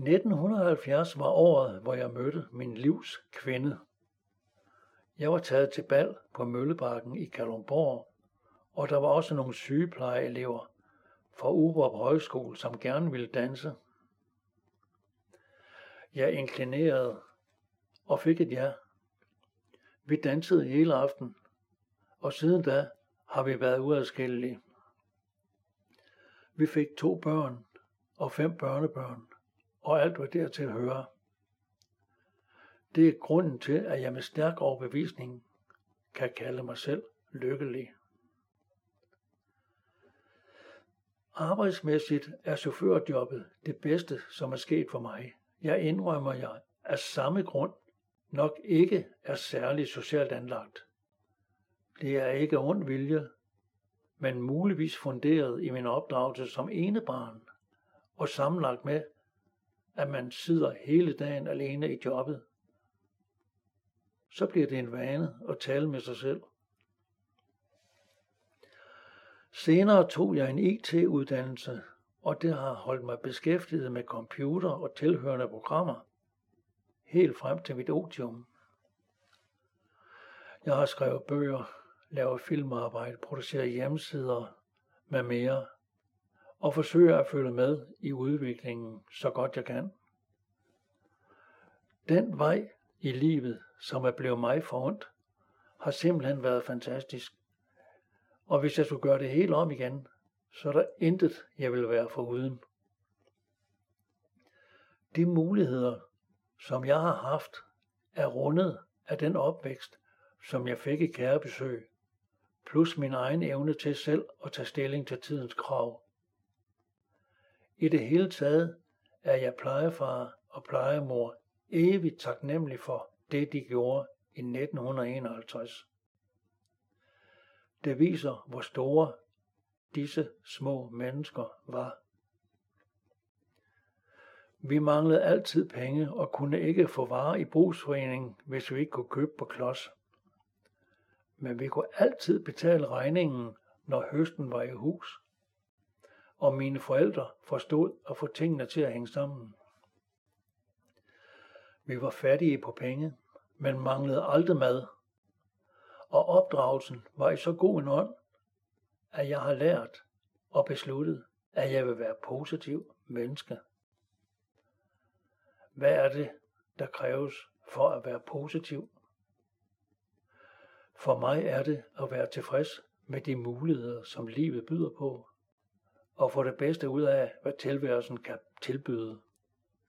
1970 var året, hvor jeg mødte min livs kvinde. Jeg var taget til bal på Møllebakken i Kalundborg, og der var også nogle sygeplejeelever fra Urup Højskole, som gerne ville danse. Jeg inklinerede og fik et ja. Vi dansede hele aften, og siden da har vi været uadskillelige. Vi fik to børn og fem børnebørn og alt hvad dertil hører. Det er grunden til, at jeg med stærk overbevisning kan kalde mig selv lykkelig. Arbejdsmæssigt er chaufførjobbet det bedste, som er sket for mig. Jeg indrømmer jer af samme grund nok ikke er særlig socialt anlagt. Det er ikke ond vilje, men muligvis funderet i min opdragelse som enebarn og sammenlagt med, at man sidder hele dagen alene i jobbet. Så bliver det en vane at tale med sig selv. Senere tog jeg en IT-uddannelse, og det har holdt mig beskæftiget med computer og tilhørende programmer, helt frem til mit otium. Jeg har skrevet bøger, lavet filmarbejde, produceret hjemmesider med mere og forsøger at følge med i udviklingen så godt jeg kan. Den vej i livet, som er blevet mig forundt, har simpelthen været fantastisk. Og hvis jeg skulle gøre det helt om igen, så er der intet, jeg vil være foruden. De muligheder, som jeg har haft, er rundet af den opvækst, som jeg fik i kærebesøg, plus min egen evne til selv at tage stilling til tidens krav. I det hele taget er jeg plejefar og plejemor evigt taknemmelig for det, de gjorde i 1951. Det viser, hvor store disse små mennesker var. Vi manglede altid penge og kunne ikke få varer i brugsforeningen, hvis vi ikke kunne købe på klods. Men vi kunne altid betale regningen, når høsten var i hus og mine forældre forstod at få tingene til at hænge sammen. Vi var fattige på penge, men manglede aldrig mad. Og opdragelsen var i så god en ånd, at jeg har lært og besluttet, at jeg vil være positiv menneske. Hvad er det, der kræves for at være positiv? For mig er det at være tilfreds med de muligheder, som livet byder på og få det bedste ud af, hvad tilværelsen kan tilbyde.